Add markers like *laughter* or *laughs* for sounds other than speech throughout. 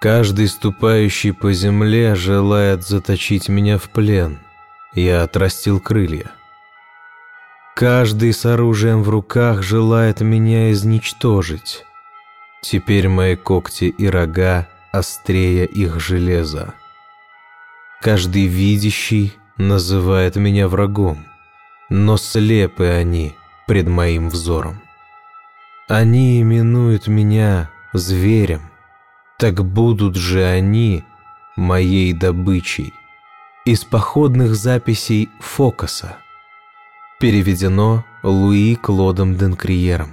Каждый, ступающий по земле, желает заточить меня в плен. Я отрастил крылья. Каждый с оружием в руках желает меня изничтожить. Теперь мои когти и рога острее их железа. Каждый видящий называет меня врагом, но слепы они пред моим взором. Они именуют меня зверем, так будут же они моей добычей. Из походных записей Фокуса. Переведено Луи Клодом Денкриером.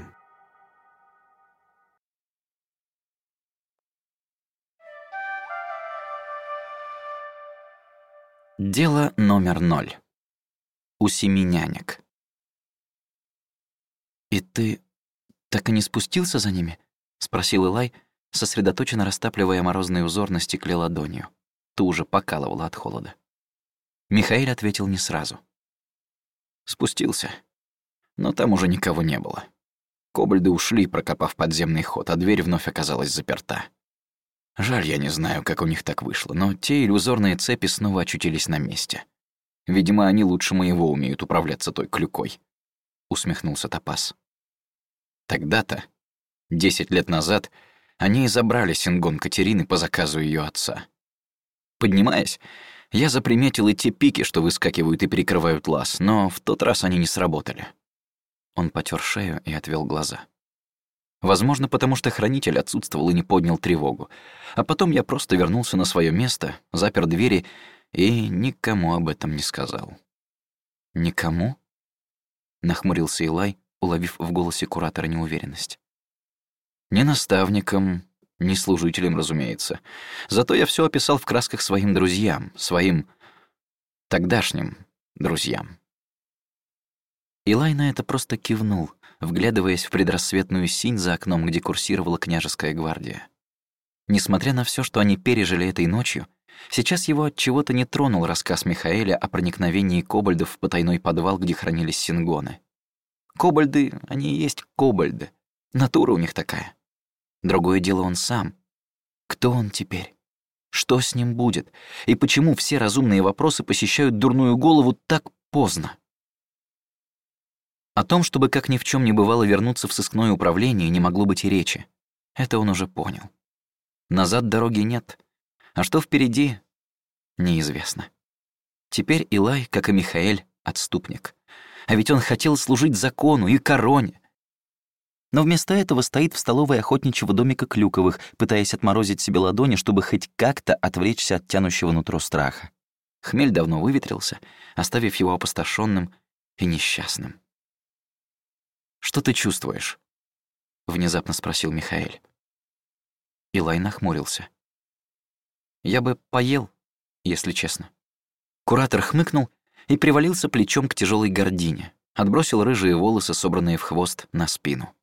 Дело номер ноль. У семи нянек. «И ты так и не спустился за ними?» — спросил Илай, сосредоточенно растапливая морозный узор на стекле ладонью. Ту уже покалывала от холода. Михаил ответил не сразу. Спустился. Но там уже никого не было. Кобальды ушли, прокопав подземный ход, а дверь вновь оказалась заперта. Жаль, я не знаю, как у них так вышло, но те иллюзорные цепи снова очутились на месте. Видимо, они лучше моего умеют управляться той клюкой. Усмехнулся Топас. Тогда-то, десять лет назад, они и забрали сингон Катерины по заказу ее отца. Поднимаясь, я заприметил и те пики, что выскакивают и перекрывают лаз, но в тот раз они не сработали. Он потер шею и отвел глаза. Возможно, потому что хранитель отсутствовал и не поднял тревогу. А потом я просто вернулся на свое место, запер двери и никому об этом не сказал. «Никому?» — нахмурился Илай, уловив в голосе куратора неуверенность. «Не наставникам, не служителям, разумеется. Зато я все описал в красках своим друзьям, своим тогдашним друзьям». Илай на это просто кивнул, вглядываясь в предрассветную синь за окном, где курсировала княжеская гвардия. Несмотря на все, что они пережили этой ночью, сейчас его от чего-то не тронул рассказ Михаэля о проникновении кобальдов в потайной подвал, где хранились сингоны. Кобальды, они и есть кобальды. Натура у них такая. Другое дело он сам. Кто он теперь? Что с ним будет? И почему все разумные вопросы посещают дурную голову так поздно? О том, чтобы как ни в чем не бывало вернуться в сыскное управление, не могло быть и речи. Это он уже понял. Назад дороги нет. А что впереди, неизвестно. Теперь Илай, как и Михаэль, отступник. А ведь он хотел служить закону и короне. Но вместо этого стоит в столовой охотничьего домика Клюковых, пытаясь отморозить себе ладони, чтобы хоть как-то отвлечься от тянущего нутро страха. Хмель давно выветрился, оставив его опустошенным и несчастным. «Что ты чувствуешь?» — внезапно спросил Михаэль. Илай нахмурился. «Я бы поел, если честно». Куратор хмыкнул и привалился плечом к тяжелой гордине, отбросил рыжие волосы, собранные в хвост, на спину.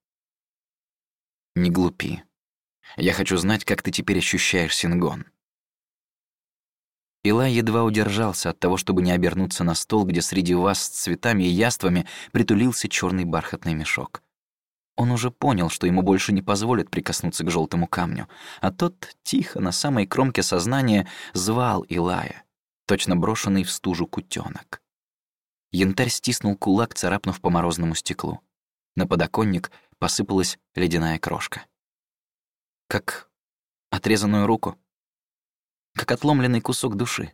«Не глупи. Я хочу знать, как ты теперь ощущаешь Сингон». Илай едва удержался от того, чтобы не обернуться на стол, где среди вас с цветами и яствами притулился черный бархатный мешок. Он уже понял, что ему больше не позволят прикоснуться к желтому камню, а тот тихо на самой кромке сознания звал Илая, точно брошенный в стужу кутенок. Янтарь стиснул кулак, царапнув по морозному стеклу. На подоконник посыпалась ледяная крошка. Как отрезанную руку как отломленный кусок души.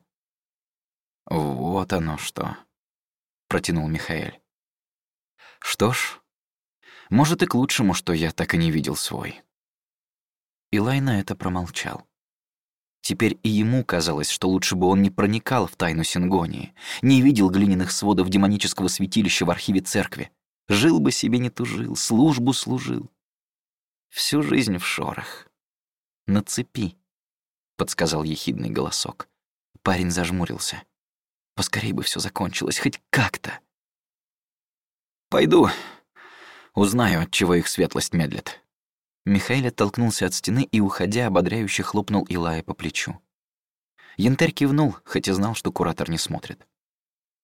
«Вот оно что», — протянул Михаэль. «Что ж, может и к лучшему, что я так и не видел свой». Илай на это промолчал. Теперь и ему казалось, что лучше бы он не проникал в тайну Сингонии, не видел глиняных сводов демонического святилища в архиве церкви. Жил бы себе не тужил, службу служил. Всю жизнь в шорах. На цепи подсказал ехидный голосок. Парень зажмурился. Поскорей бы все закончилось, хоть как-то. «Пойду. Узнаю, от чего их светлость медлит». Михаил оттолкнулся от стены и, уходя, ободряюще хлопнул Илая по плечу. Янтарь кивнул, хоть и знал, что куратор не смотрит.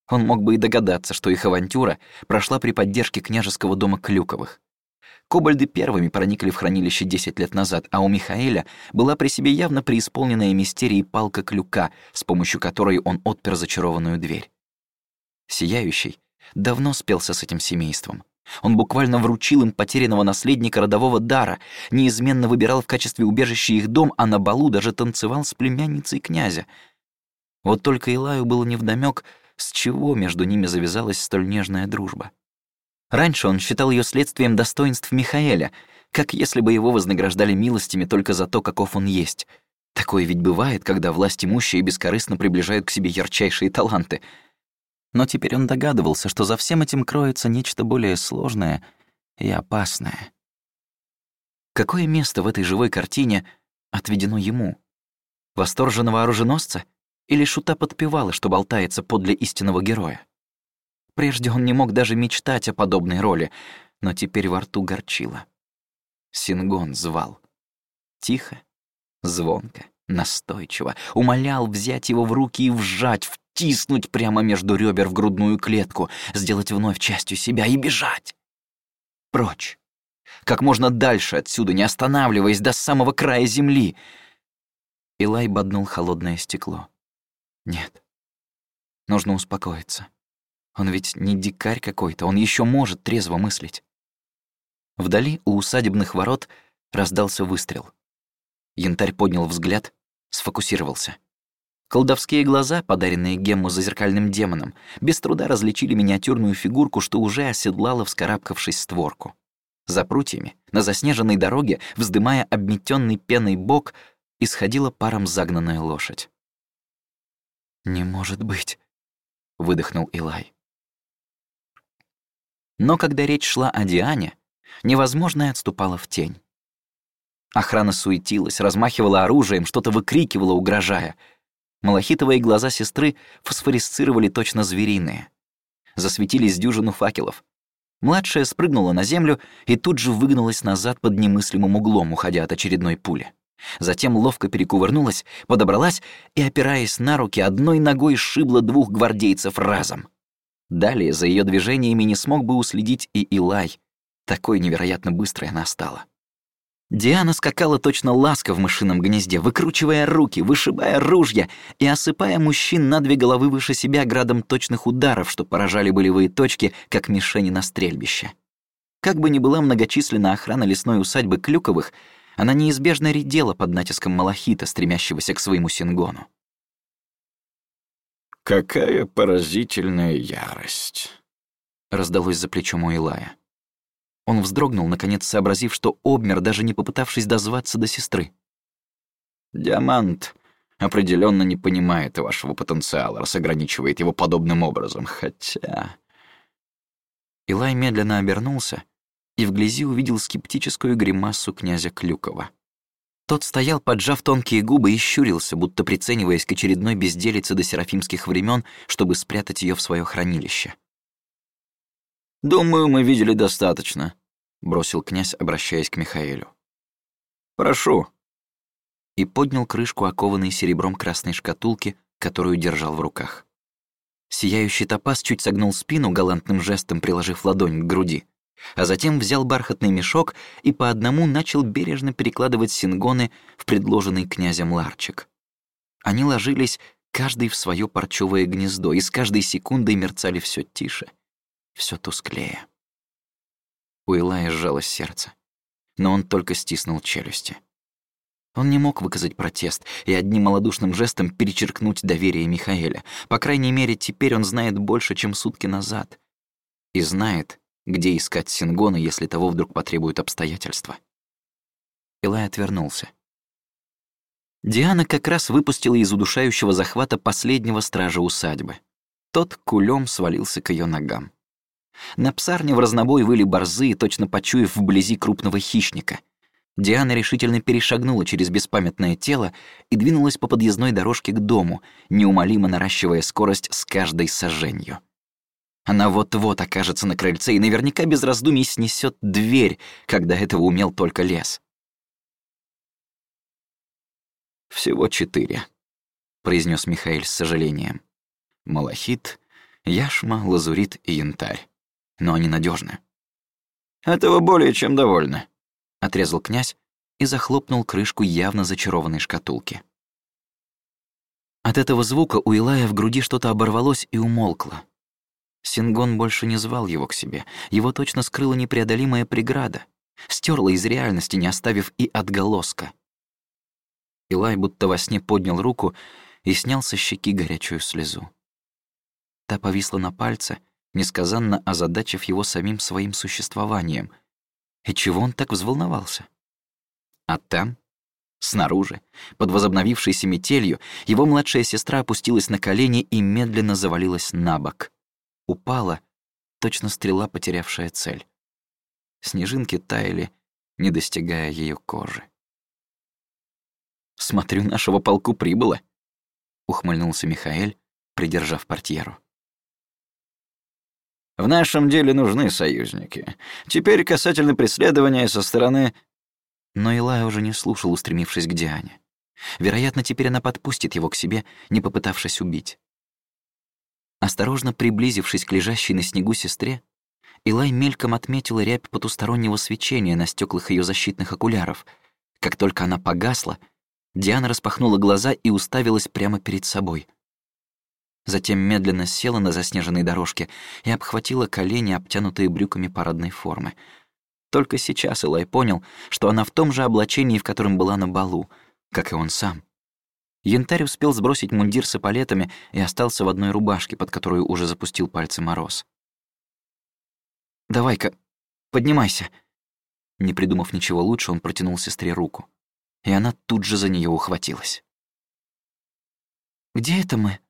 Он мог бы и догадаться, что их авантюра прошла при поддержке княжеского дома Клюковых. Кобальды первыми проникли в хранилище 10 лет назад, а у Михаэля была при себе явно преисполненная мистерией палка клюка, с помощью которой он отпер зачарованную дверь. Сияющий давно спелся с этим семейством. Он буквально вручил им потерянного наследника родового дара, неизменно выбирал в качестве убежища их дом, а на балу даже танцевал с племянницей князя. Вот только Илаю было невдомёк, с чего между ними завязалась столь нежная дружба. Раньше он считал ее следствием достоинств Михаэля, как если бы его вознаграждали милостями только за то, каков он есть. Такое ведь бывает, когда власть имущие бескорыстно приближают к себе ярчайшие таланты. Но теперь он догадывался, что за всем этим кроется нечто более сложное и опасное. Какое место в этой живой картине отведено ему? Восторженного оруженосца или шута подпевала, что болтается подле истинного героя? Прежде он не мог даже мечтать о подобной роли, но теперь во рту горчило. Сингон звал. Тихо, звонко, настойчиво, умолял взять его в руки и вжать, втиснуть прямо между ребер в грудную клетку, сделать вновь частью себя и бежать. Прочь. Как можно дальше отсюда, не останавливаясь до самого края земли. Илай боднул холодное стекло. Нет. Нужно успокоиться. Он ведь не дикарь какой-то, он еще может трезво мыслить. Вдали у усадебных ворот раздался выстрел. Янтарь поднял взгляд, сфокусировался. Колдовские глаза, подаренные Гемму зазеркальным демоном, без труда различили миниатюрную фигурку, что уже оседлала, вскарабкавшись створку. За прутьями, на заснеженной дороге, вздымая обметенный пеной бок, исходила паром загнанная лошадь. «Не может быть», — выдохнул Илай. Но когда речь шла о Диане, невозможное отступало в тень. Охрана суетилась, размахивала оружием, что-то выкрикивала, угрожая. Малахитовые глаза сестры фосфорисцировали точно звериные. Засветились дюжину факелов. Младшая спрыгнула на землю и тут же выгнулась назад под немыслимым углом, уходя от очередной пули. Затем ловко перекувырнулась, подобралась и, опираясь на руки, одной ногой сшибла двух гвардейцев разом. Далее за ее движениями не смог бы уследить и Илай. Такой невероятно быстрой она стала. Диана скакала точно ласка в мышином гнезде, выкручивая руки, вышибая ружья и осыпая мужчин на две головы выше себя градом точных ударов, что поражали болевые точки, как мишени на стрельбище. Как бы ни была многочисленна охрана лесной усадьбы Клюковых, она неизбежно редела под натиском малахита, стремящегося к своему сингону. «Какая поразительная ярость!» — раздалось за плечом у Илая. Он вздрогнул, наконец сообразив, что обмер, даже не попытавшись дозваться до сестры. «Диамант определенно не понимает вашего потенциала, раз ограничивает его подобным образом, хотя...» Илай медленно обернулся и вблизи увидел скептическую гримасу князя Клюкова. Тот стоял, поджав тонкие губы и щурился, будто прицениваясь к очередной безделице до серафимских времен, чтобы спрятать ее в свое хранилище. «Думаю, мы видели достаточно», — бросил князь, обращаясь к Михаэлю. «Прошу». И поднял крышку, окованной серебром красной шкатулки, которую держал в руках. Сияющий топаз чуть согнул спину, галантным жестом приложив ладонь к груди а затем взял бархатный мешок и по одному начал бережно перекладывать сингоны в предложенный князем ларчик. Они ложились каждый в свое парчевое гнездо и с каждой секундой мерцали все тише, все тусклее. У Илая сжалось сердце, но он только стиснул челюсти. Он не мог выказать протест и одним малодушным жестом перечеркнуть доверие Михаэля. По крайней мере, теперь он знает больше, чем сутки назад. И знает, где искать Сингона, если того вдруг потребуют обстоятельства? Илай отвернулся. Диана как раз выпустила из удушающего захвата последнего стража усадьбы. Тот кулем свалился к ее ногам. На псарне в разнобой выли борзы, точно почуяв вблизи крупного хищника. Диана решительно перешагнула через беспамятное тело и двинулась по подъездной дорожке к дому, неумолимо наращивая скорость с каждой сожженью. Она вот-вот окажется на крыльце и наверняка без раздумий снесет дверь, когда этого умел только лес. «Всего четыре», — произнес Михаил с сожалением. «Малахит, яшма, лазурит и янтарь. Но они надежны. Этого более чем довольно», — отрезал князь и захлопнул крышку явно зачарованной шкатулки. От этого звука у Илая в груди что-то оборвалось и умолкло. Сингон больше не звал его к себе. Его точно скрыла непреодолимая преграда. Стерла из реальности, не оставив и отголоска. Илай будто во сне поднял руку и снял со щеки горячую слезу. Та повисла на пальце, несказанно озадачив его самим своим существованием. И чего он так взволновался? А там, снаружи, под возобновившейся метелью, его младшая сестра опустилась на колени и медленно завалилась на бок. Упала, точно стрела, потерявшая цель. Снежинки таяли, не достигая ее кожи. «Смотрю, нашего полку прибыло», — ухмыльнулся Михаэль, придержав портьеру. В нашем деле нужны союзники. Теперь касательно преследования со стороны...» Но Илай уже не слушал, устремившись к Диане. Вероятно, теперь она подпустит его к себе, не попытавшись убить. Осторожно приблизившись к лежащей на снегу сестре, Илай мельком отметила рябь потустороннего свечения на стеклах ее защитных окуляров. Как только она погасла, Диана распахнула глаза и уставилась прямо перед собой затем медленно села на заснеженной дорожке и обхватила колени, обтянутые брюками парадной формы. Только сейчас Элай понял, что она в том же облачении, в котором была на балу, как и он сам. Янтарь успел сбросить мундир с эполетами и остался в одной рубашке, под которую уже запустил пальцы мороз. «Давай-ка, поднимайся». Не придумав ничего лучше, он протянул сестре руку. И она тут же за нее ухватилась. «Где это мы?»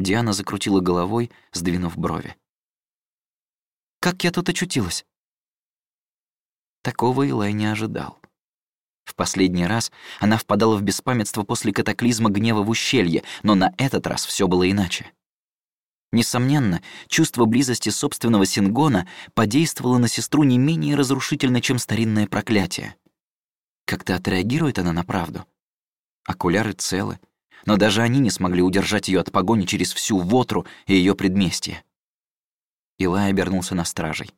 Диана закрутила головой, сдвинув брови. «Как я тут очутилась?» Такого Илай не ожидал. В последний раз она впадала в беспамятство после катаклизма гнева в ущелье, но на этот раз все было иначе. Несомненно, чувство близости собственного Сингона подействовало на сестру не менее разрушительно, чем старинное проклятие. Как-то отреагирует она на правду. Окуляры целы, но даже они не смогли удержать ее от погони через всю Вотру и ее предместье. Илай обернулся на стражей.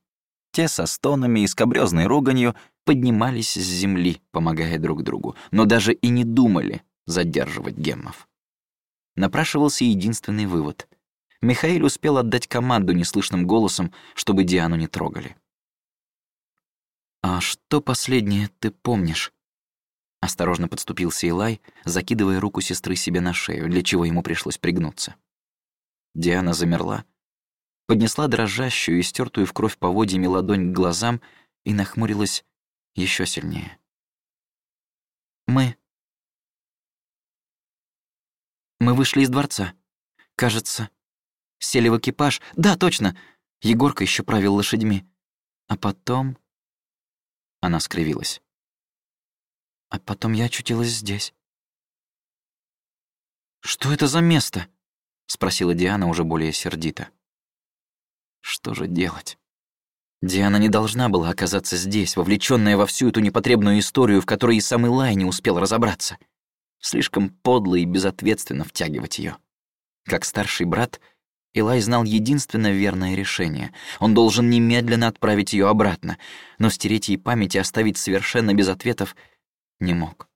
Те со стонами и скобрёзной руганью поднимались с земли, помогая друг другу, но даже и не думали задерживать геммов. Напрашивался единственный вывод. Михаил успел отдать команду неслышным голосом, чтобы Диану не трогали. «А что последнее ты помнишь?» Осторожно подступился Илай, закидывая руку сестры себе на шею, для чего ему пришлось пригнуться. Диана замерла, поднесла дрожащую и стертую в кровь поводьями ладонь к глазам и нахмурилась еще сильнее. «Мы...» «Мы вышли из дворца. Кажется, сели в экипаж. Да, точно! Егорка еще правил лошадьми. А потом...» Она скривилась. А потом я очутилась здесь. «Что это за место?» — спросила Диана уже более сердито. «Что же делать?» Диана не должна была оказаться здесь, вовлеченная во всю эту непотребную историю, в которой и самый Лай не успел разобраться. Слишком подло и безответственно втягивать ее. Как старший брат, Илай знал единственное верное решение. Он должен немедленно отправить ее обратно, но стереть ей память и оставить совершенно без ответов — не мог.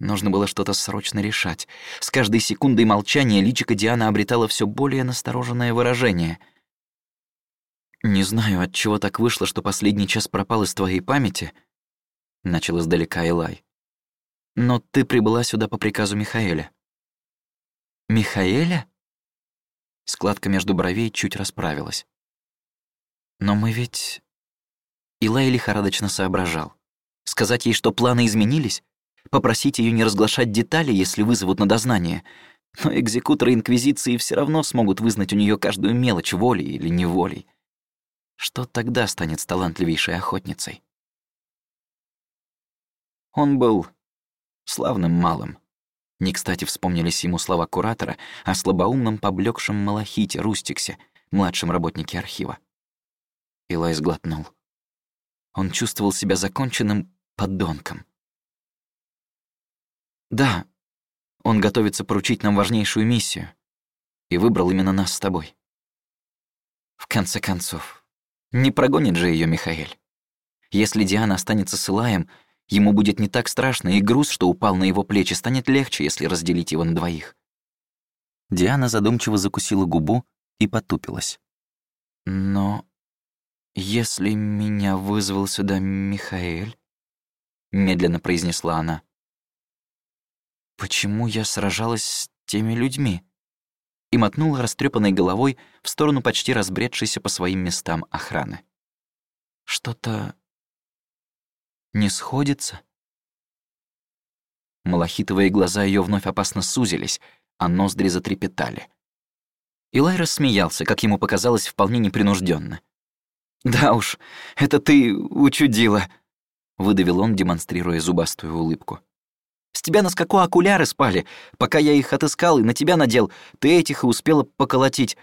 Нужно было что-то срочно решать. С каждой секундой молчания личико Диана обретало все более настороженное выражение. «Не знаю, от чего так вышло, что последний час пропал из твоей памяти», — начал издалека Элай. «Но ты прибыла сюда по приказу Михаэля». «Михаэля?» Складка между бровей чуть расправилась. «Но мы ведь...» Илай лихорадочно соображал. Сказать ей, что планы изменились? Попросить ее не разглашать детали, если вызовут на дознание? Но экзекуторы Инквизиции все равно смогут вызнать у нее каждую мелочь волей или неволей. Что тогда станет с талантливейшей охотницей? Он был славным малым. Не кстати вспомнились ему слова куратора о слабоумном поблекшем Малахите Рустиксе, младшем работнике архива. Илай сглотнул. Он чувствовал себя законченным подонком. Да, он готовится поручить нам важнейшую миссию и выбрал именно нас с тобой. В конце концов, не прогонит же ее Михаэль. Если Диана останется с Илаем, ему будет не так страшно, и груз, что упал на его плечи, станет легче, если разделить его на двоих. Диана задумчиво закусила губу и потупилась. «Но если меня вызвал сюда Михаэль», — медленно произнесла она, «почему я сражалась с теми людьми?» И мотнула растрепанной головой в сторону почти разбредшейся по своим местам охраны. «Что-то не сходится?» Малахитовые глаза ее вновь опасно сузились, а ноздри затрепетали. Илай рассмеялся, как ему показалось, вполне непринужденно. «Да уж, это ты учудила», — выдавил он, демонстрируя зубастую улыбку. «С тебя на скаку окуляры спали. Пока я их отыскал и на тебя надел, ты этих и успела поколотить.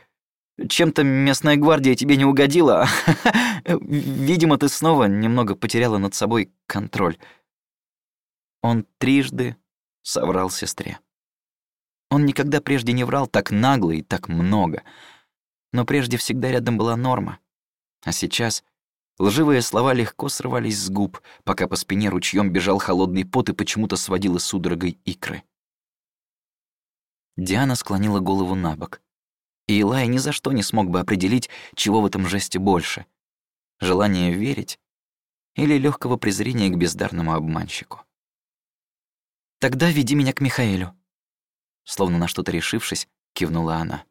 Чем-то местная гвардия тебе не угодила. *laughs* Видимо, ты снова немного потеряла над собой контроль». Он трижды соврал сестре. Он никогда прежде не врал так нагло и так много. Но прежде всегда рядом была норма. А сейчас лживые слова легко срывались с губ, пока по спине ручьем бежал холодный пот и почему-то сводила судорогой икры. Диана склонила голову на бок. И Илай ни за что не смог бы определить, чего в этом жесте больше — желание верить или легкого презрения к бездарному обманщику. «Тогда веди меня к Михаэлю», Словно на что-то решившись, кивнула она.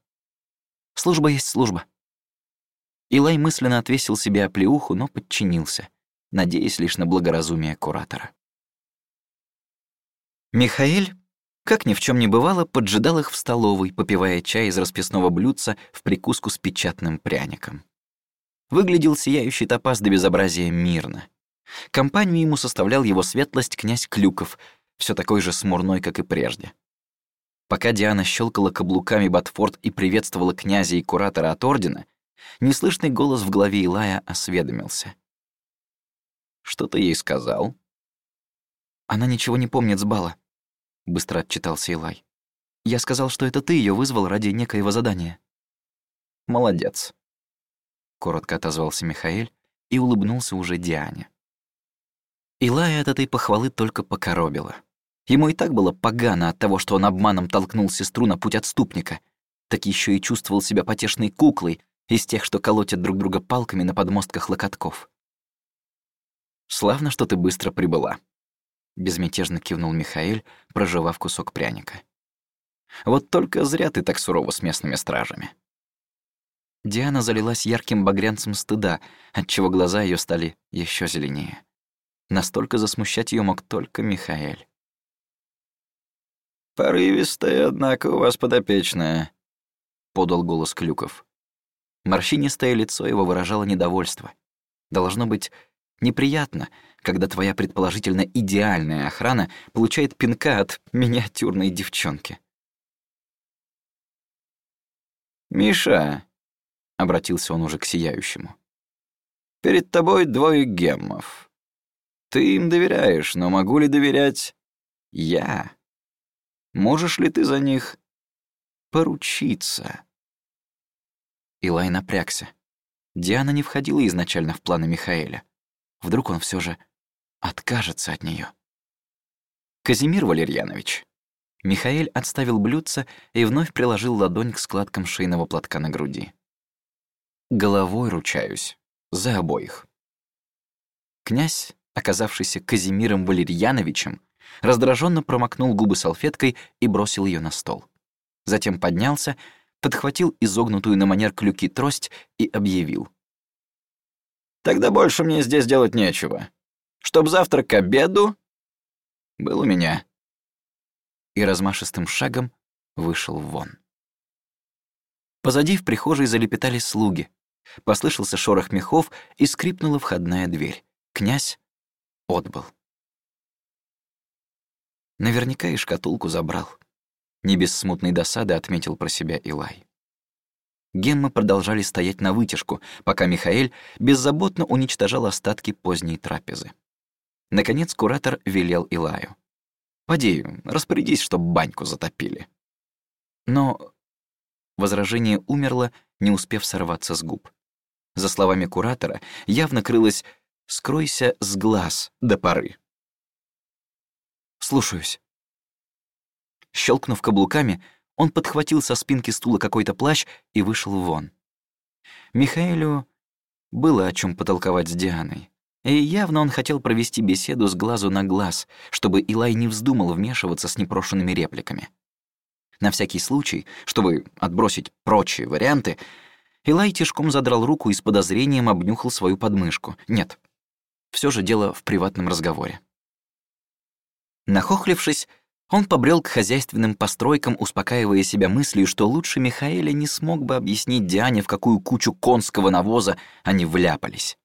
«Служба есть служба». Илай мысленно отвесил себе оплеуху, но подчинился, надеясь лишь на благоразумие куратора. Михаэль, как ни в чем не бывало, поджидал их в столовой, попивая чай из расписного блюдца в прикуску с печатным пряником. Выглядел сияющий топаз до безобразия мирно. Компанию ему составлял его светлость князь Клюков, все такой же смурной, как и прежде. Пока Диана щелкала каблуками Батфорд и приветствовала князя и куратора от ордена, неслышный голос в голове Илая осведомился. «Что ты ей сказал?» «Она ничего не помнит с бала», — быстро отчитался Илай. «Я сказал, что это ты ее вызвал ради некоего задания». «Молодец», — коротко отозвался Михаэль и улыбнулся уже Диане. Илая от этой похвалы только покоробило. Ему и так было погано от того, что он обманом толкнул сестру на путь отступника. Так еще и чувствовал себя потешной куклой из тех, что колотят друг друга палками на подмостках локотков. «Славно, что ты быстро прибыла», — безмятежно кивнул Михаэль, проживав кусок пряника. «Вот только зря ты так сурово с местными стражами». Диана залилась ярким багрянцем стыда, отчего глаза ее стали еще зеленее. Настолько засмущать ее мог только Михаэль. «Порывистая, однако, у вас подопечная», — подал голос Клюков. Морщинистое лицо его выражало недовольство. Должно быть неприятно, когда твоя предположительно идеальная охрана получает пинка от миниатюрной девчонки. «Миша», — обратился он уже к сияющему, — «перед тобой двое геммов. Ты им доверяешь, но могу ли доверять я?» Можешь ли ты за них поручиться?» Илай напрягся. Диана не входила изначально в планы Михаэля. Вдруг он все же откажется от нее. «Казимир Валерьянович». Михаэль отставил блюдце и вновь приложил ладонь к складкам шейного платка на груди. «Головой ручаюсь. За обоих». Князь, оказавшийся Казимиром Валерьяновичем, раздраженно промокнул губы салфеткой и бросил ее на стол. Затем поднялся, подхватил изогнутую на манер клюки трость и объявил. «Тогда больше мне здесь делать нечего. Чтоб завтра к обеду был у меня». И размашистым шагом вышел вон. Позади в прихожей залепетали слуги. Послышался шорох мехов и скрипнула входная дверь. Князь отбыл. Наверняка и шкатулку забрал. Не без смутной досады отметил про себя Илай. Геммы продолжали стоять на вытяжку, пока Михаэль беззаботно уничтожал остатки поздней трапезы. Наконец куратор велел Илаю. «Поди, распорядись, чтоб баньку затопили». Но возражение умерло, не успев сорваться с губ. За словами куратора явно крылось скройся с глаз до поры. Слушаюсь. Щелкнув каблуками, он подхватил со спинки стула какой-то плащ и вышел вон. Михаэлю было о чем потолковать с Дианой. И явно он хотел провести беседу с глазу на глаз, чтобы Илай не вздумал вмешиваться с непрошенными репликами. На всякий случай, чтобы отбросить прочие варианты, Илай тяжком задрал руку и с подозрением обнюхал свою подмышку. Нет, все же дело в приватном разговоре. Нахохлившись, он побрел к хозяйственным постройкам, успокаивая себя мыслью, что лучше Михаэля не смог бы объяснить Диане, в какую кучу конского навоза они вляпались.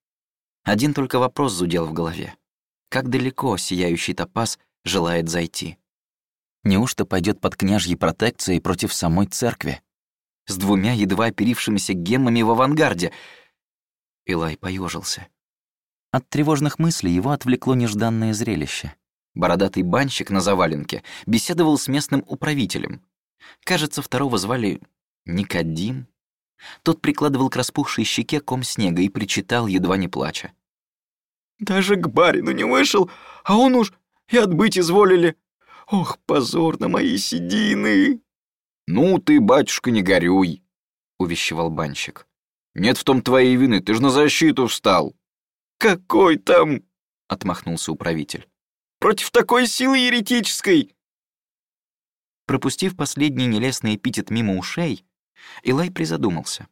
Один только вопрос зудел в голове. Как далеко сияющий топаз желает зайти? Неужто пойдет под княжьей протекцией против самой церкви? С двумя едва оперившимися геммами в авангарде. Илай поежился. От тревожных мыслей его отвлекло нежданное зрелище. Бородатый банщик на заваленке беседовал с местным управителем. Кажется, второго звали Никодим. Тот прикладывал к распухшей щеке ком снега и причитал, едва не плача. «Даже к барину не вышел, а он уж и отбыть изволили. Ох, позор на мои седины!» «Ну ты, батюшка, не горюй», — увещевал банщик. «Нет в том твоей вины, ты ж на защиту встал». «Какой там?» — отмахнулся управитель против такой силы еретической!» Пропустив последний нелестный эпитет мимо ушей, Илай призадумался.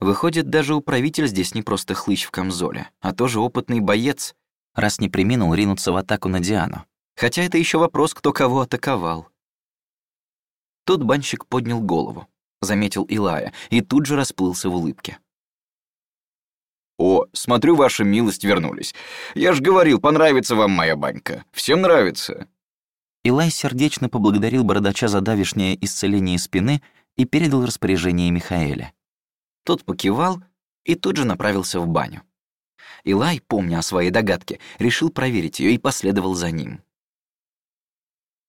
Выходит, даже управитель здесь не просто хлыщ в камзоле, а тоже опытный боец, раз не приминул ринуться в атаку на Диану. Хотя это еще вопрос, кто кого атаковал. Тут банщик поднял голову, заметил Илая и тут же расплылся в улыбке. «О, смотрю, ваша милость вернулись. Я ж говорил, понравится вам моя банька. Всем нравится». Илай сердечно поблагодарил бородача за давишнее исцеление спины и передал распоряжение Михаэля. Тот покивал и тут же направился в баню. Илай, помня о своей догадке, решил проверить ее и последовал за ним.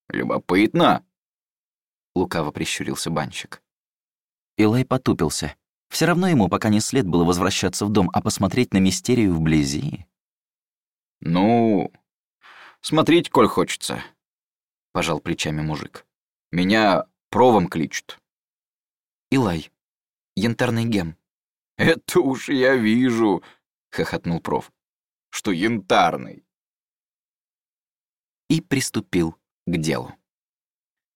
«Любопытно», — лукаво прищурился банщик. Илай потупился. Все равно ему пока не след было возвращаться в дом, а посмотреть на мистерию вблизи. «Ну, смотреть, коль хочется», — пожал плечами мужик. «Меня провом кличут». «Илай, янтарный гем». «Это уж я вижу», — хохотнул проф, — «что янтарный». И приступил к делу.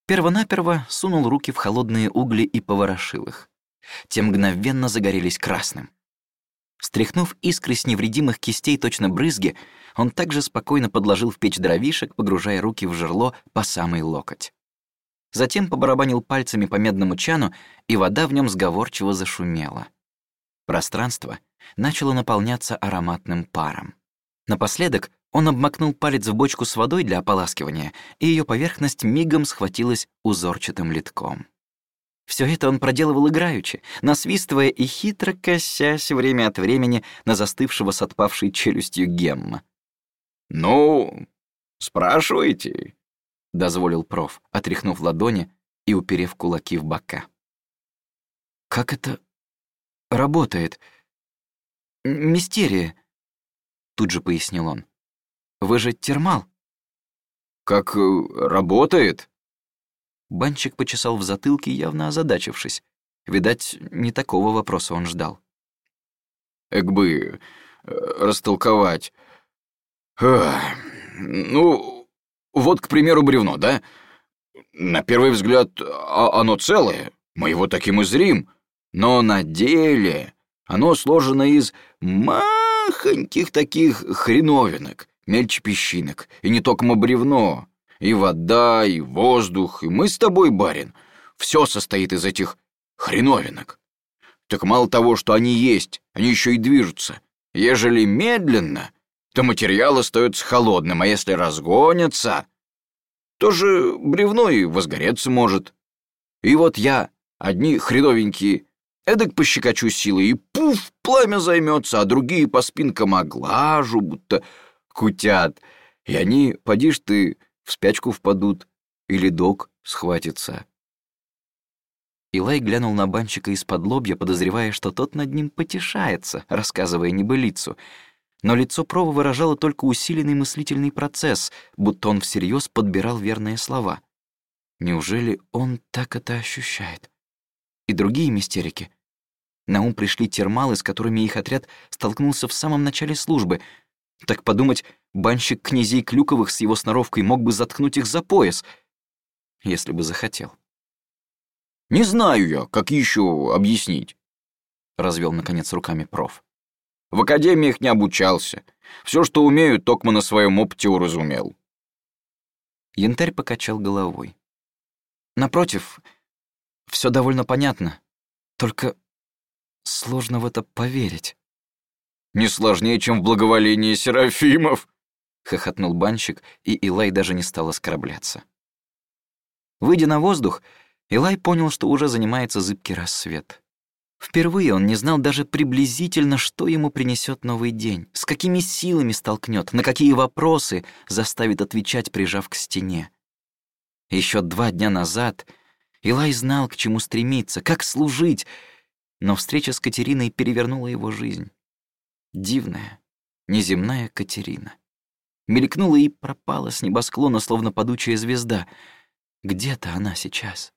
Первонаперво сунул руки в холодные угли и поворошил их те мгновенно загорелись красным. Стряхнув искры с невредимых кистей точно брызги, он также спокойно подложил в печь дровишек, погружая руки в жерло по самый локоть. Затем побарабанил пальцами по медному чану, и вода в нем сговорчиво зашумела. Пространство начало наполняться ароматным паром. Напоследок он обмакнул палец в бочку с водой для ополаскивания, и ее поверхность мигом схватилась узорчатым литком. Все это он проделывал играючи, насвистывая и хитро косясь время от времени на застывшего с отпавшей челюстью Гемма. «Ну, спрашивайте», — дозволил проф, отряхнув ладони и уперев кулаки в бока. «Как это работает? Мистерия», — тут же пояснил он. «Вы же термал». «Как э, работает?» Банчик почесал в затылке, явно озадачившись. Видать, не такого вопроса он ждал. «Эк бы э, растолковать. Эх, ну, вот, к примеру, бревно, да? На первый взгляд а оно целое, мы его таким и зрим, но на деле оно сложено из махоньких таких хреновинок, мельче песчинок, и не только бревно, и вода, и воздух, и мы с тобой, барин. Все состоит из этих хреновинок. Так мало того, что они есть, они еще и движутся. Ежели медленно, то материал остается холодным, а если разгонятся, то же бревно и возгореться может. И вот я, одни хреновенькие, эдак пощекочу силой, и пуф, пламя займется, а другие по спинкам оглажу, будто кутят. И они, поди ж ты, в спячку впадут или док схватится. Илай глянул на банщика из-под лобья, подозревая, что тот над ним потешается, рассказывая небылицу. но лицо Прова выражало только усиленный мыслительный процесс, будто он всерьез подбирал верные слова. Неужели он так это ощущает? И другие мистерики. На ум пришли термалы, с которыми их отряд столкнулся в самом начале службы. Так подумать, банщик князей Клюковых с его сноровкой мог бы заткнуть их за пояс, если бы захотел. «Не знаю я, как еще объяснить», — развел наконец руками проф. «В академиях не обучался. Все, что умею, токмо на своем опыте уразумел». Янтарь покачал головой. Напротив, все довольно понятно. Только сложно в это поверить. «Не сложнее, чем в благоволении Серафимов!» — хохотнул банщик, и Илай даже не стал оскорбляться. Выйдя на воздух, Илай понял, что уже занимается зыбкий рассвет. Впервые он не знал даже приблизительно, что ему принесет новый день, с какими силами столкнет, на какие вопросы заставит отвечать, прижав к стене. Еще два дня назад Илай знал, к чему стремиться, как служить, но встреча с Катериной перевернула его жизнь. Дивная, неземная Катерина. Мелькнула и пропала с небосклона, словно падучая звезда. Где-то она сейчас.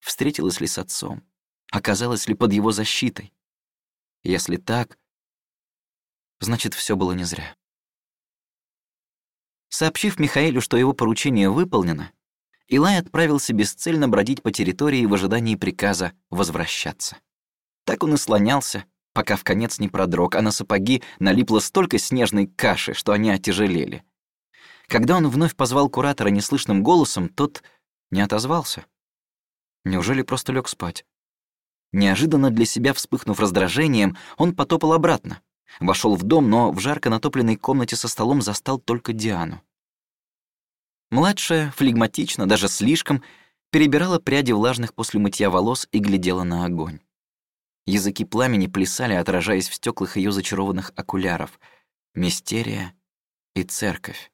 Встретилась ли с отцом? Оказалась ли под его защитой? Если так, значит, все было не зря. Сообщив Михаилу, что его поручение выполнено, Илай отправился бесцельно бродить по территории в ожидании приказа возвращаться. Так он и слонялся, пока в конец не продрог, а на сапоги налипло столько снежной каши, что они отяжелели. Когда он вновь позвал куратора неслышным голосом, тот не отозвался. Неужели просто лег спать? Неожиданно для себя вспыхнув раздражением, он потопал обратно. Вошел в дом, но в жарко натопленной комнате со столом застал только Диану. Младшая, флегматично, даже слишком, перебирала пряди влажных после мытья волос и глядела на огонь. Языки пламени плясали, отражаясь в стеклах ее зачарованных окуляров. Мистерия и церковь.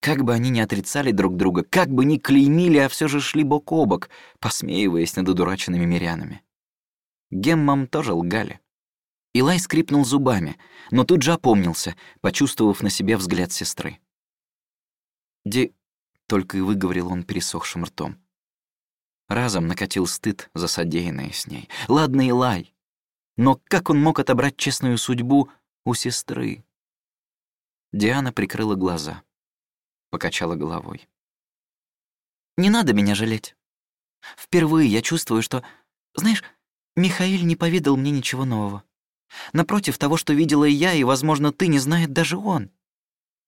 Как бы они ни отрицали друг друга, как бы ни клеймили, а все же шли бок о бок, посмеиваясь над одураченными мирянами. Геммам тоже лгали. Илай скрипнул зубами, но тут же опомнился, почувствовав на себе взгляд сестры. «Ди...» — только и выговорил он пересохшим ртом. Разом накатил стыд за содеянное с ней. Ладно, Илай. Но как он мог отобрать честную судьбу у сестры? Диана прикрыла глаза, покачала головой. «Не надо меня жалеть. Впервые я чувствую, что... Знаешь, Михаил не поведал мне ничего нового. Напротив, того, что видела и я, и, возможно, ты, не знает даже он.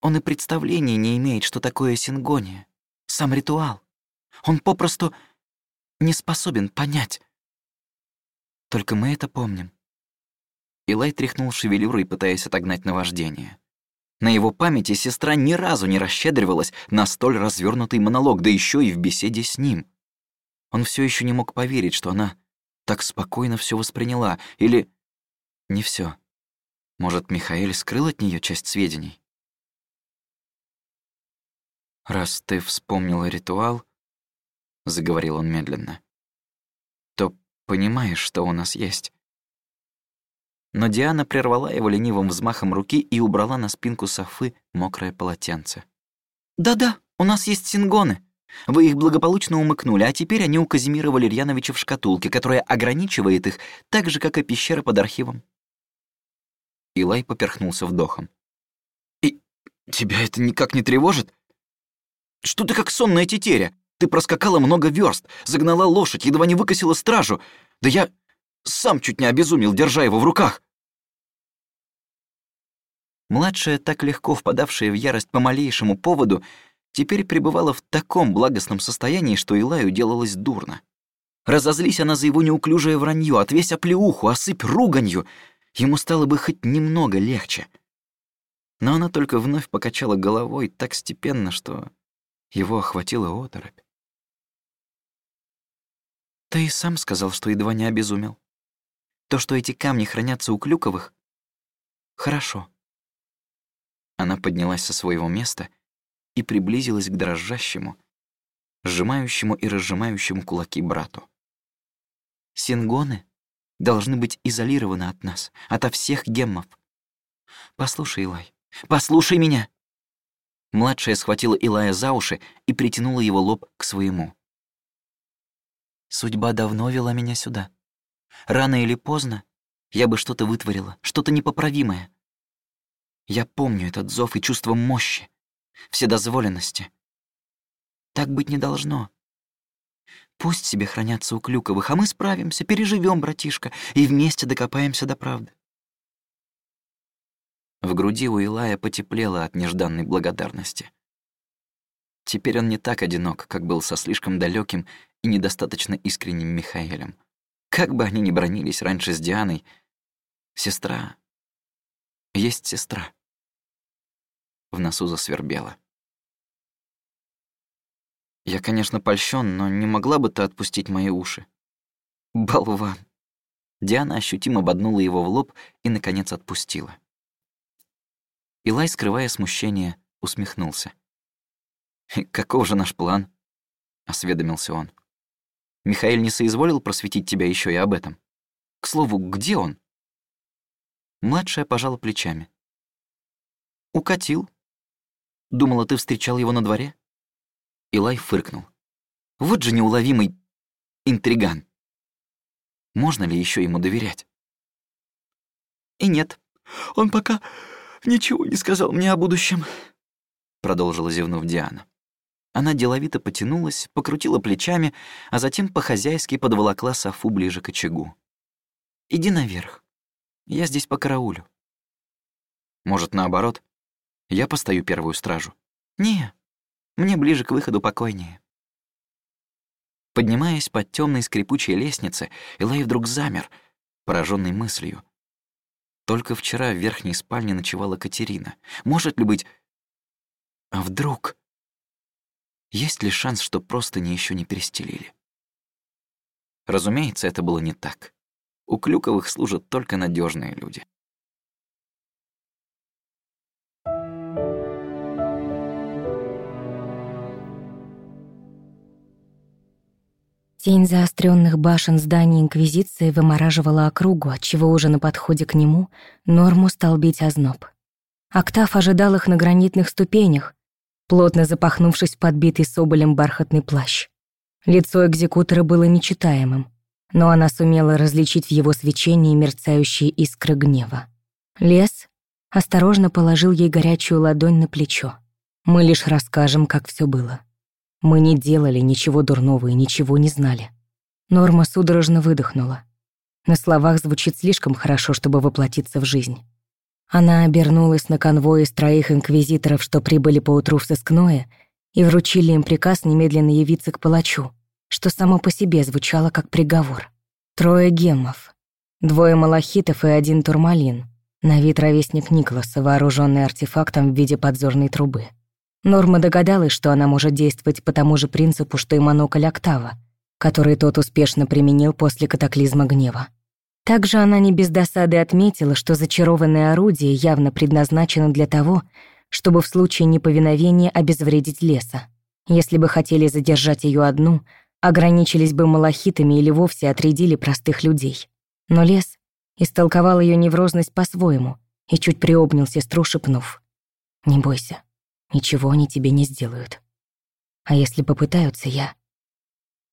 Он и представления не имеет, что такое сингония, сам ритуал. Он попросту не способен понять. Только мы это помним. Илай тряхнул шевелюрой, пытаясь отогнать наваждение. На его памяти сестра ни разу не расщедривалась на столь развернутый монолог, да еще и в беседе с ним. Он все еще не мог поверить, что она так спокойно все восприняла, или не все. Может, Михаил скрыл от нее часть сведений? «Раз ты вспомнила ритуал», — заговорил он медленно, «то понимаешь, что у нас есть». Но Диана прервала его ленивым взмахом руки и убрала на спинку Софы мокрое полотенце. «Да-да, у нас есть сингоны. Вы их благополучно умыкнули, а теперь они у Казимира Валерьяновича в шкатулке, которая ограничивает их так же, как и пещера под архивом. Илай поперхнулся вдохом. «И тебя это никак не тревожит? Что ты как сонная тетеря? Ты проскакала много верст, загнала лошадь, едва не выкосила стражу. Да я сам чуть не обезумел, держа его в руках». Младшая, так легко впадавшая в ярость по малейшему поводу, теперь пребывала в таком благостном состоянии, что Илаю делалось дурно. Разозлись она за его неуклюжее вранье, отвесь оплеуху, осыпь руганью — ему стало бы хоть немного легче. Но она только вновь покачала головой так степенно, что его охватила оторопь. «Ты и сам сказал, что едва не обезумел. То, что эти камни хранятся у Клюковых, хорошо». Она поднялась со своего места и приблизилась к дрожащему, сжимающему и разжимающему кулаки брату. «Сингоны должны быть изолированы от нас, ото всех геммов. «Послушай, Илай, послушай меня!» Младшая схватила Илая за уши и притянула его лоб к своему. «Судьба давно вела меня сюда. Рано или поздно я бы что-то вытворила, что-то непоправимое. Я помню этот зов и чувство мощи, вседозволенности. Так быть не должно. Пусть себе хранятся у Клюковых, а мы справимся, переживем, братишка, и вместе докопаемся до правды. В груди у Илая потеплело от нежданной благодарности. Теперь он не так одинок, как был со слишком далеким и недостаточно искренним Михаэлем. Как бы они ни бронились раньше с Дианой, сестра есть сестра. В носу засвербело. Я, конечно, польщен, но не могла бы ты отпустить мои уши. Болван. Диана ощутимо боднула его в лоб и, наконец, отпустила. Илай, скрывая смущение, усмехнулся. *laughs* «Каков же наш план?» — осведомился он. «Михаил не соизволил просветить тебя еще и об этом. К слову, где он?» Младшая пожала плечами. «Укатил. Думала, ты встречал его на дворе?» Илай фыркнул. «Вот же неуловимый интриган. Можно ли еще ему доверять?» «И нет. Он пока ничего не сказал мне о будущем», — продолжила зевнув Диана. Она деловито потянулась, покрутила плечами, а затем по-хозяйски подволокла Софу ближе к очагу. «Иди наверх. Я здесь по караулю». «Может, наоборот? Я постою первую стражу?» «Не, мне ближе к выходу покойнее». Поднимаясь под темной скрипучей лестнице, Элай вдруг замер, пораженный мыслью. Только вчера в верхней спальне ночевала Катерина. Может ли быть... А вдруг... Есть ли шанс, что просто не еще не перестелили? Разумеется, это было не так. У Клюковых служат только надежные люди. Тень заостренных башен здания Инквизиции вымораживала округу, отчего уже на подходе к нему Норму стал бить озноб. Октав ожидал их на гранитных ступенях, плотно запахнувшись в подбитый соболем бархатный плащ. Лицо экзекутора было нечитаемым, но она сумела различить в его свечении мерцающие искры гнева. Лес осторожно положил ей горячую ладонь на плечо. «Мы лишь расскажем, как все было». Мы не делали ничего дурного и ничего не знали. Норма судорожно выдохнула. На словах звучит слишком хорошо, чтобы воплотиться в жизнь. Она обернулась на конвой из троих инквизиторов, что прибыли поутру в сыскное, и вручили им приказ немедленно явиться к палачу, что само по себе звучало как приговор. Трое геммов, двое малахитов и один турмалин, на вид ровесник Никласа, вооруженный артефактом в виде подзорной трубы. Норма догадалась, что она может действовать по тому же принципу, что и монокль Октава, который тот успешно применил после катаклизма гнева. Также она не без досады отметила, что зачарованное орудие явно предназначено для того, чтобы в случае неповиновения обезвредить леса. Если бы хотели задержать ее одну, ограничились бы малахитами или вовсе отрядили простых людей. Но лес истолковал ее неврозность по-своему и чуть приобнял сестру, шепнув. «Не бойся, Ничего они тебе не сделают. А если попытаются, я...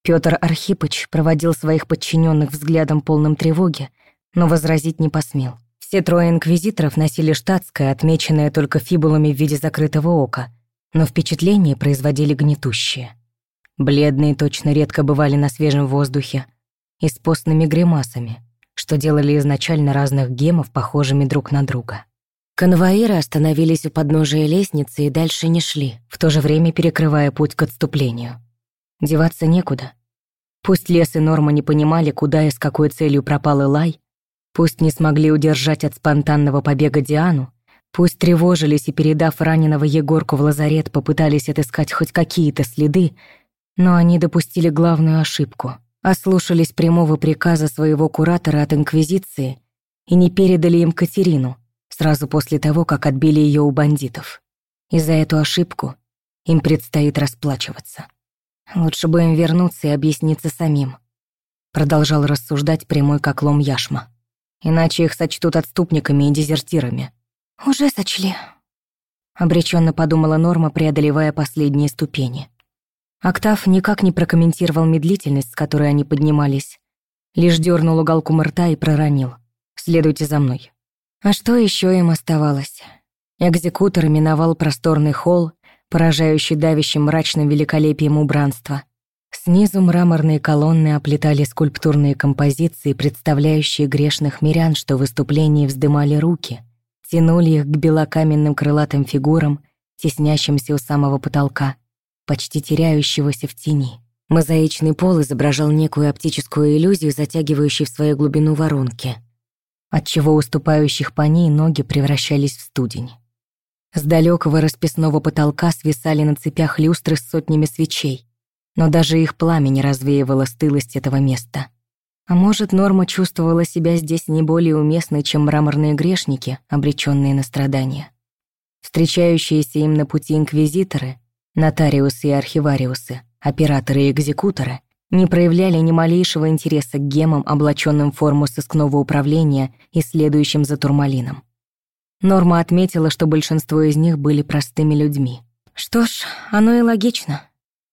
Пётр Архипыч проводил своих подчиненных взглядом полным тревоги, но возразить не посмел. Все трое инквизиторов носили штатское, отмеченное только фибулами в виде закрытого ока, но впечатление производили гнетущие. Бледные точно редко бывали на свежем воздухе и с постными гримасами, что делали изначально разных гемов похожими друг на друга. Конвоиры остановились у подножия лестницы и дальше не шли, в то же время перекрывая путь к отступлению. Деваться некуда. Пусть Лес и Норма не понимали, куда и с какой целью пропал Элай, пусть не смогли удержать от спонтанного побега Диану, пусть тревожились и, передав раненого Егорку в лазарет, попытались отыскать хоть какие-то следы, но они допустили главную ошибку — ослушались прямого приказа своего куратора от Инквизиции и не передали им Катерину — сразу после того, как отбили ее у бандитов. И за эту ошибку им предстоит расплачиваться. Лучше бы им вернуться и объясниться самим. Продолжал рассуждать прямой как лом яшма. Иначе их сочтут отступниками и дезертирами. «Уже сочли», — обреченно подумала Норма, преодолевая последние ступени. Октав никак не прокомментировал медлительность, с которой они поднимались. Лишь дернул уголком рта и проронил. «Следуйте за мной». А что еще им оставалось? Экзекутор миновал просторный холл, поражающий давящим мрачным великолепием убранства. Снизу мраморные колонны оплетали скульптурные композиции, представляющие грешных мирян, что в выступлении вздымали руки, тянули их к белокаменным крылатым фигурам, теснящимся у самого потолка, почти теряющегося в тени. Мозаичный пол изображал некую оптическую иллюзию, затягивающую в свою глубину воронки — отчего уступающих по ней ноги превращались в студень. С далекого расписного потолка свисали на цепях люстры с сотнями свечей, но даже их пламя не развеивало стылость этого места. А может, Норма чувствовала себя здесь не более уместной, чем мраморные грешники, обреченные на страдания. Встречающиеся им на пути инквизиторы, нотариусы и архивариусы, операторы и экзекуторы не проявляли ни малейшего интереса к гемам, облаченным в форму сыскного управления и следующим за турмалином. Норма отметила, что большинство из них были простыми людьми. Что ж, оно и логично.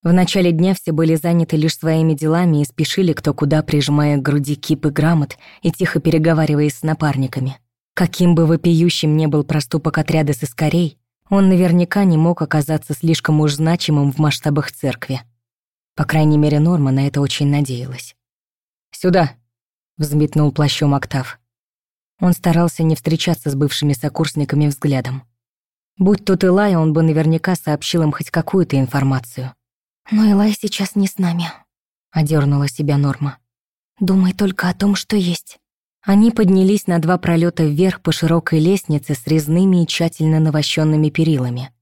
В начале дня все были заняты лишь своими делами и спешили кто куда, прижимая к груди кипы грамот и тихо переговариваясь с напарниками. Каким бы вопиющим не был проступок отряда сыскарей, он наверняка не мог оказаться слишком уж значимым в масштабах церкви. По крайней мере, Норма на это очень надеялась. «Сюда!» — взметнул плащом Октав. Он старался не встречаться с бывшими сокурсниками взглядом. Будь тут Илай, он бы наверняка сообщил им хоть какую-то информацию. «Но Илай сейчас не с нами», — одернула себя Норма. «Думай только о том, что есть». Они поднялись на два пролета вверх по широкой лестнице с резными и тщательно навощенными перилами.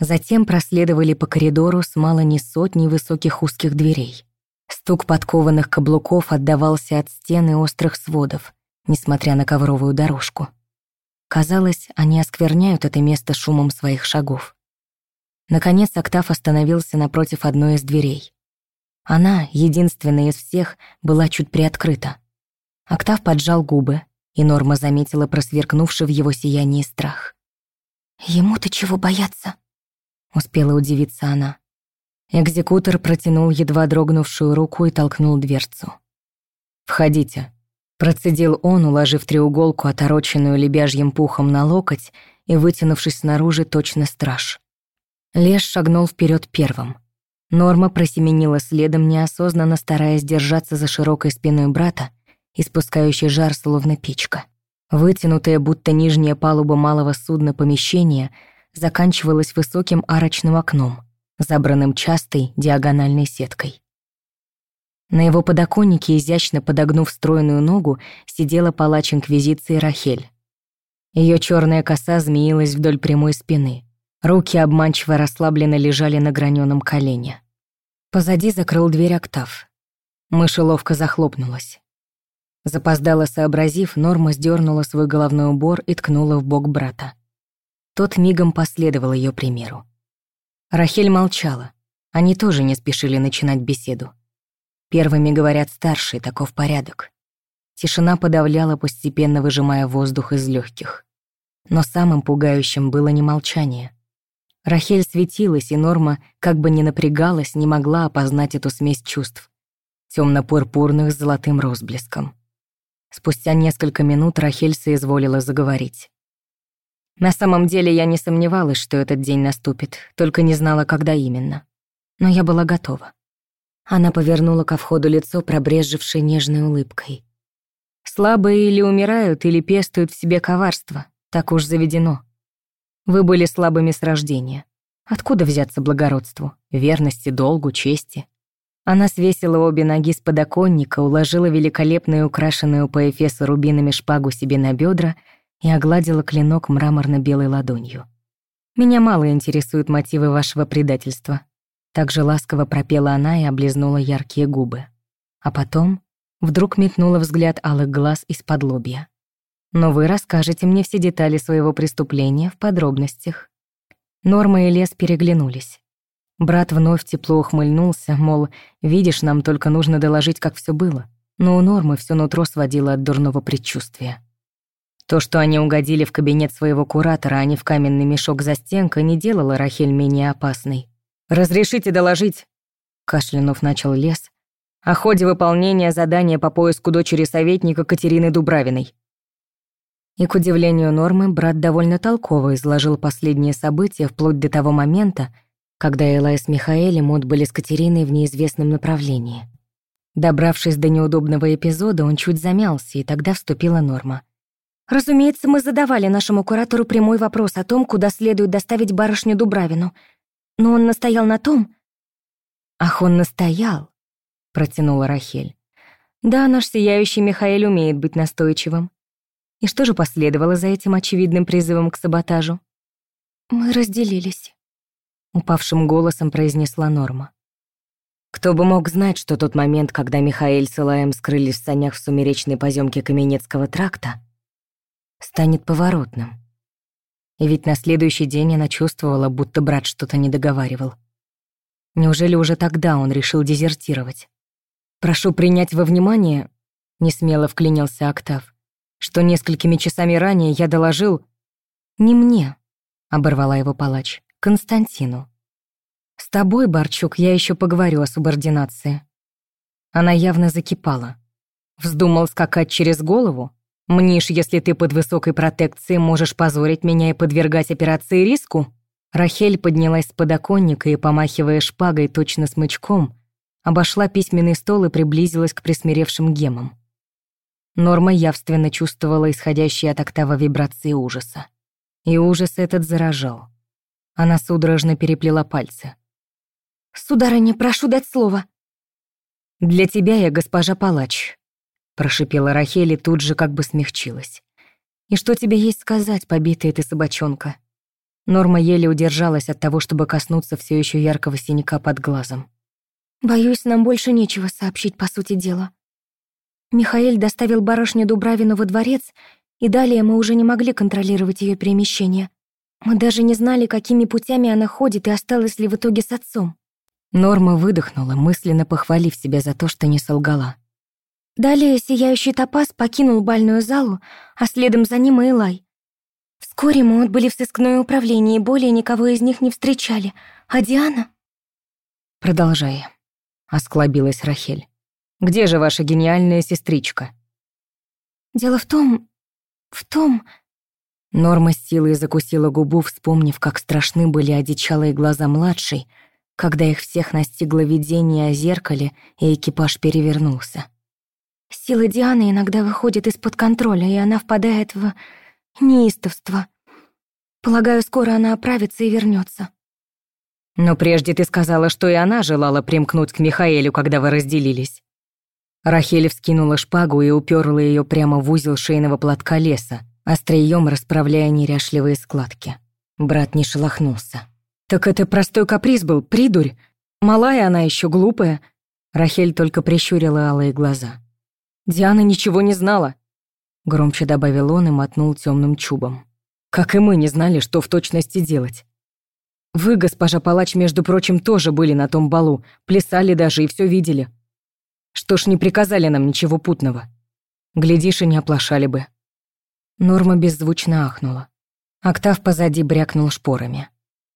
Затем проследовали по коридору с мало не сотней высоких узких дверей. Стук подкованных каблуков отдавался от стены острых сводов, несмотря на ковровую дорожку. Казалось, они оскверняют это место шумом своих шагов. Наконец Октав остановился напротив одной из дверей. Она, единственная из всех, была чуть приоткрыта. Октав поджал губы, и Норма заметила просверкнувший в его сиянии страх. «Ему-то чего бояться?» успела удивиться она. Экзекутор протянул едва дрогнувшую руку и толкнул дверцу. «Входите», — процедил он, уложив треуголку, отороченную лебяжьим пухом на локоть и вытянувшись снаружи точно страж. Леш шагнул вперед первым. Норма просеменила следом, неосознанно стараясь держаться за широкой спиной брата, испускающей жар, словно печка. Вытянутая, будто нижняя палуба малого судна помещения — заканчивалась высоким арочным окном, забранным частой диагональной сеткой. На его подоконнике, изящно подогнув стройную ногу, сидела палач Инквизиции Рахель. Ее черная коса змеилась вдоль прямой спины. Руки обманчиво расслабленно лежали на граненом колене. Позади закрыл дверь октав. Мышеловка захлопнулась. Запоздало сообразив, Норма сдернула свой головной убор и ткнула в бок брата. Тот мигом последовал ее примеру. Рахель молчала. Они тоже не спешили начинать беседу. Первыми говорят старшие, таков порядок. Тишина подавляла, постепенно выжимая воздух из легких. Но самым пугающим было не молчание. Рахель светилась, и Норма, как бы ни напрягалась, не могла опознать эту смесь чувств. Темно-пурпурных с золотым розблеском. Спустя несколько минут Рахель соизволила заговорить. На самом деле я не сомневалась, что этот день наступит, только не знала, когда именно. Но я была готова. Она повернула ко входу лицо, пробрежевшей нежной улыбкой. «Слабые или умирают, или пестуют в себе коварство. Так уж заведено. Вы были слабыми с рождения. Откуда взяться благородству, верности, долгу, чести?» Она свесила обе ноги с подоконника, уложила великолепную украшенную по эфесу рубинами шпагу себе на бедра и огладила клинок мраморно-белой ладонью. «Меня мало интересуют мотивы вашего предательства», так же ласково пропела она и облизнула яркие губы. А потом вдруг метнула взгляд алых глаз из-под лобья. «Но вы расскажете мне все детали своего преступления в подробностях». Норма и Лес переглянулись. Брат вновь тепло ухмыльнулся, мол, видишь, нам только нужно доложить, как все было. Но у Нормы все нутро сводило от дурного предчувствия. То, что они угодили в кабинет своего куратора, а не в каменный мешок за стенкой, не делало Рахель менее опасной. «Разрешите доложить?» Кашлянув начал лес. О ходе выполнения задания по поиску дочери советника Катерины Дубравиной. И, к удивлению Нормы, брат довольно толково изложил последние события вплоть до того момента, когда Элай с Михаэлем отбыли с Катериной в неизвестном направлении. Добравшись до неудобного эпизода, он чуть замялся, и тогда вступила Норма. «Разумеется, мы задавали нашему куратору прямой вопрос о том, куда следует доставить барышню Дубравину. Но он настоял на том...» «Ах, он настоял!» — протянула Рахель. «Да, наш сияющий Михаэль умеет быть настойчивым. И что же последовало за этим очевидным призывом к саботажу? «Мы разделились», — упавшим голосом произнесла Норма. Кто бы мог знать, что тот момент, когда Михаэль с Илаем скрылись в санях в сумеречной поземке Каменецкого тракта, станет поворотным. И ведь на следующий день она чувствовала, будто брат что-то не договаривал. Неужели уже тогда он решил дезертировать? «Прошу принять во внимание», — несмело вклинился Октав, что несколькими часами ранее я доложил... «Не мне», — оборвала его палач, — «Константину. С тобой, Барчук, я еще поговорю о субординации». Она явно закипала. Вздумал скакать через голову? Мнишь, если ты под высокой протекцией можешь позорить меня и подвергать операции риску? Рахель поднялась с подоконника и, помахивая шпагой точно смычком, обошла письменный стол и приблизилась к присмиревшим гемам. Норма явственно чувствовала исходящие от октава вибрации ужаса. И ужас этот заражал. Она судорожно переплела пальцы. «Сударыня, прошу дать слово». «Для тебя я госпожа палач», — прошипела Рахель и тут же как бы смягчилась. «И что тебе есть сказать, побитая ты собачонка?» Норма еле удержалась от того, чтобы коснуться все еще яркого синяка под глазом. «Боюсь, нам больше нечего сообщить по сути дела», Михаил доставил барышню Дубравину во дворец, и далее мы уже не могли контролировать ее перемещение. Мы даже не знали, какими путями она ходит и осталась ли в итоге с отцом. Норма выдохнула, мысленно похвалив себя за то, что не солгала. Далее сияющий топаз покинул бальную залу, а следом за ним и Элай. Вскоре мы отбыли в сыскное управление, и более никого из них не встречали. А Диана... «Продолжай», — осклабилась Рахель. Где же ваша гениальная сестричка?» «Дело в том... в том...» Норма с силой закусила губу, вспомнив, как страшны были одичалые глаза младшей, когда их всех настигло видение о зеркале, и экипаж перевернулся. Сила Дианы иногда выходит из-под контроля, и она впадает в неистовство. Полагаю, скоро она оправится и вернется. Но прежде ты сказала, что и она желала примкнуть к Михаэлю, когда вы разделились. Рахель вскинула шпагу и уперла ее прямо в узел шейного платка леса, острием расправляя неряшливые складки. Брат не шелохнулся. «Так это простой каприз был, придурь! Малая она еще глупая!» Рахель только прищурила алые глаза. «Диана ничего не знала!» Громче добавил он и мотнул темным чубом. «Как и мы не знали, что в точности делать. Вы, госпожа Палач, между прочим, тоже были на том балу, плясали даже и все видели. Что ж, не приказали нам ничего путного. Глядишь, и не оплошали бы. Норма беззвучно ахнула. Октав позади брякнул шпорами.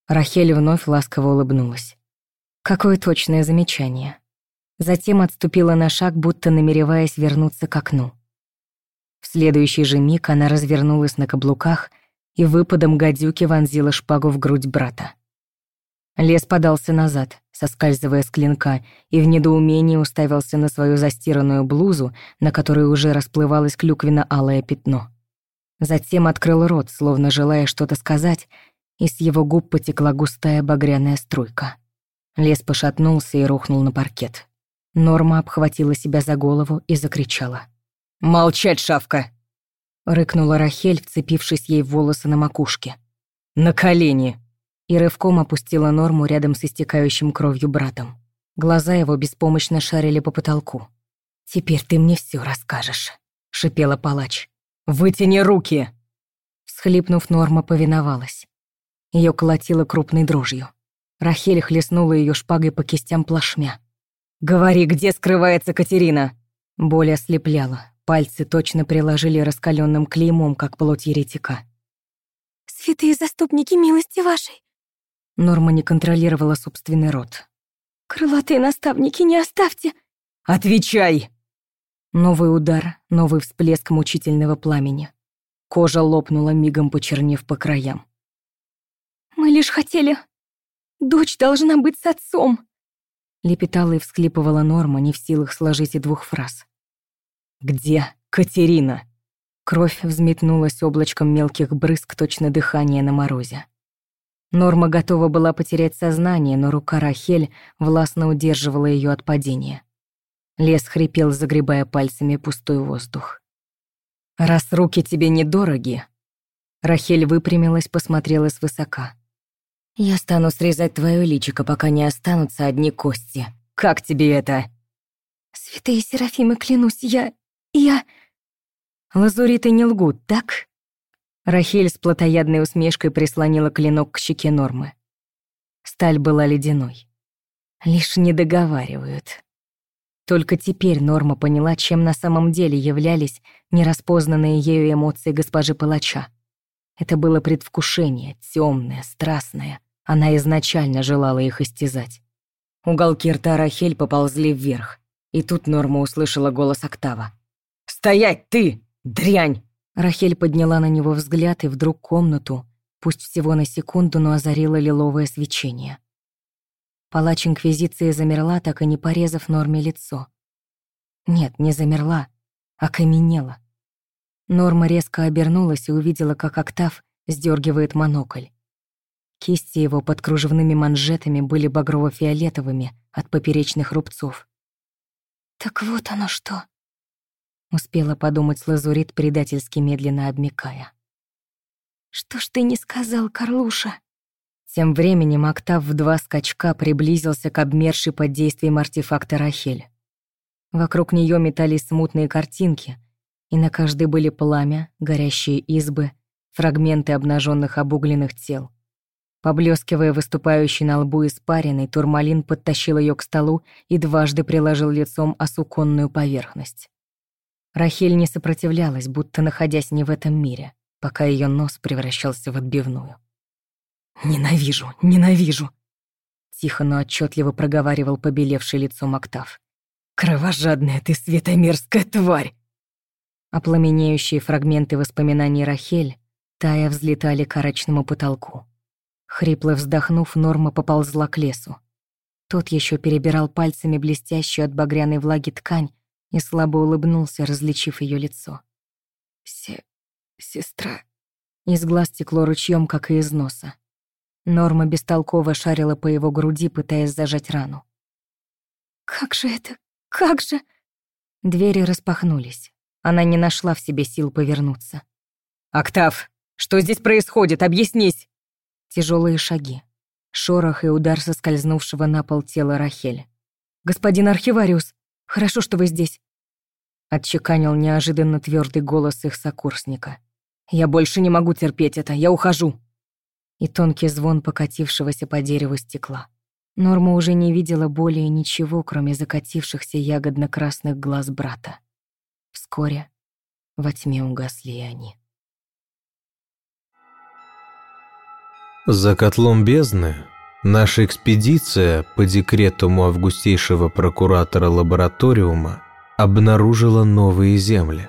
Рахель вновь ласково улыбнулась. Какое точное замечание. Затем отступила на шаг, будто намереваясь вернуться к окну. В следующий же миг она развернулась на каблуках и выпадом гадюки вонзила шпагу в грудь брата. Лес подался назад, соскальзывая с клинка, и в недоумении уставился на свою застиранную блузу, на которой уже расплывалось клюквенно-алое пятно. Затем открыл рот, словно желая что-то сказать, и с его губ потекла густая багряная струйка. Лес пошатнулся и рухнул на паркет. Норма обхватила себя за голову и закричала. «Молчать, шавка!» — рыкнула Рахель, вцепившись ей в волосы на макушке. «На колени!» и рывком опустила норму рядом с истекающим кровью братом. Глаза его беспомощно шарили по потолку. «Теперь ты мне все расскажешь», — шипела палач. «Вытяни руки!» Всхлипнув, Норма повиновалась. Ее колотило крупной дрожью. Рахель хлестнула ее шпагой по кистям плашмя. «Говори, где скрывается Катерина?» Боль ослепляла. Пальцы точно приложили раскаленным клеймом, как плоть еретика. «Святые заступники милости вашей!» Норма не контролировала собственный рот. «Крылатые наставники, не оставьте!» «Отвечай!» Новый удар, новый всплеск мучительного пламени. Кожа лопнула, мигом почернев по краям. «Мы лишь хотели... Дочь должна быть с отцом!» Лепетала и всклипывала Норма, не в силах сложить и двух фраз. «Где Катерина?» Кровь взметнулась облачком мелких брызг, точно дыхание на морозе. Норма готова была потерять сознание, но рука Рахель властно удерживала ее от падения. Лес хрипел, загребая пальцами пустой воздух. «Раз руки тебе недороги...» Рахель выпрямилась, посмотрела свысока. «Я стану срезать твое личико, пока не останутся одни кости. Как тебе это?» «Святые Серафимы, клянусь, я... я...» Лазуриты не лгут, так? Рахель с плотоядной усмешкой прислонила клинок к щеке Нормы. Сталь была ледяной. Лишь не договаривают. Только теперь Норма поняла, чем на самом деле являлись нераспознанные ею эмоции госпожи Палача. Это было предвкушение, темное, страстное. Она изначально желала их истязать. Уголки рта Рахель поползли вверх, и тут Норма услышала голос Октава. «Стоять, ты! Дрянь!» Рахель подняла на него взгляд, и вдруг комнату, пусть всего на секунду, но озарило лиловое свечение. Палач Инквизиции замерла, так и не порезав Норме лицо. Нет, не замерла, а каменела. Норма резко обернулась и увидела, как Октав сдергивает монокль. Кисти его под кружевными манжетами были багрово-фиолетовыми от поперечных рубцов. «Так вот оно что!» Успела подумать Лазурит, предательски медленно обмикая. «Что ж ты не сказал, Карлуша?» Тем временем Октав в два скачка приблизился к обмершей под действием артефакта Рахель. Вокруг нее метались смутные картинки, и на каждой были пламя, горящие избы, фрагменты обнаженных обугленных тел. Поблескивая выступающий на лбу испаренный, Турмалин подтащил ее к столу и дважды приложил лицом о суконную поверхность. Рахель не сопротивлялась, будто находясь не в этом мире, пока ее нос превращался в отбивную. «Ненавижу, ненавижу!» Тихо, но отчетливо проговаривал побелевший лицом Октав. «Кровожадная ты, светомерзкая тварь!» Опламенеющие фрагменты воспоминаний Рахель тая взлетали к арочному потолку. Хрипло вздохнув, Норма поползла к лесу. Тот еще перебирал пальцами блестящую от багряной влаги ткань и слабо улыбнулся, различив ее лицо. «Се... сестра...» Из глаз текло ручьем, как и из носа. Норма бестолково шарила по его груди, пытаясь зажать рану. «Как же это? Как же?» Двери распахнулись. Она не нашла в себе сил повернуться. «Октав, что здесь происходит? Объяснись!» Тяжелые шаги. Шорох и удар соскользнувшего на пол тела Рахель. «Господин Архивариус, хорошо, что вы здесь!» Отчеканил неожиданно твердый голос их сокурсника. «Я больше не могу терпеть это, я ухожу!» и тонкий звон покатившегося по дереву стекла. Норма уже не видела более ничего, кроме закатившихся ягодно-красных глаз брата. Вскоре во тьме угасли и они. За котлом бездны наша экспедиция по декретуму августейшего прокуратора лабораториума обнаружила новые земли.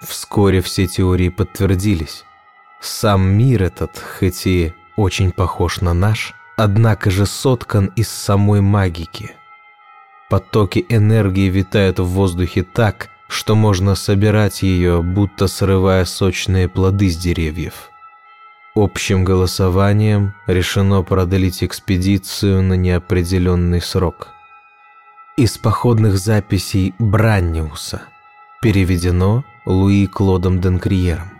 Вскоре все теории подтвердились. Сам мир этот, хоть и очень похож на наш, однако же соткан из самой магики. Потоки энергии витают в воздухе так, что можно собирать ее, будто срывая сочные плоды с деревьев. Общим голосованием решено продлить экспедицию на неопределенный срок. Из походных записей Бранниуса переведено Луи Клодом Денкриером.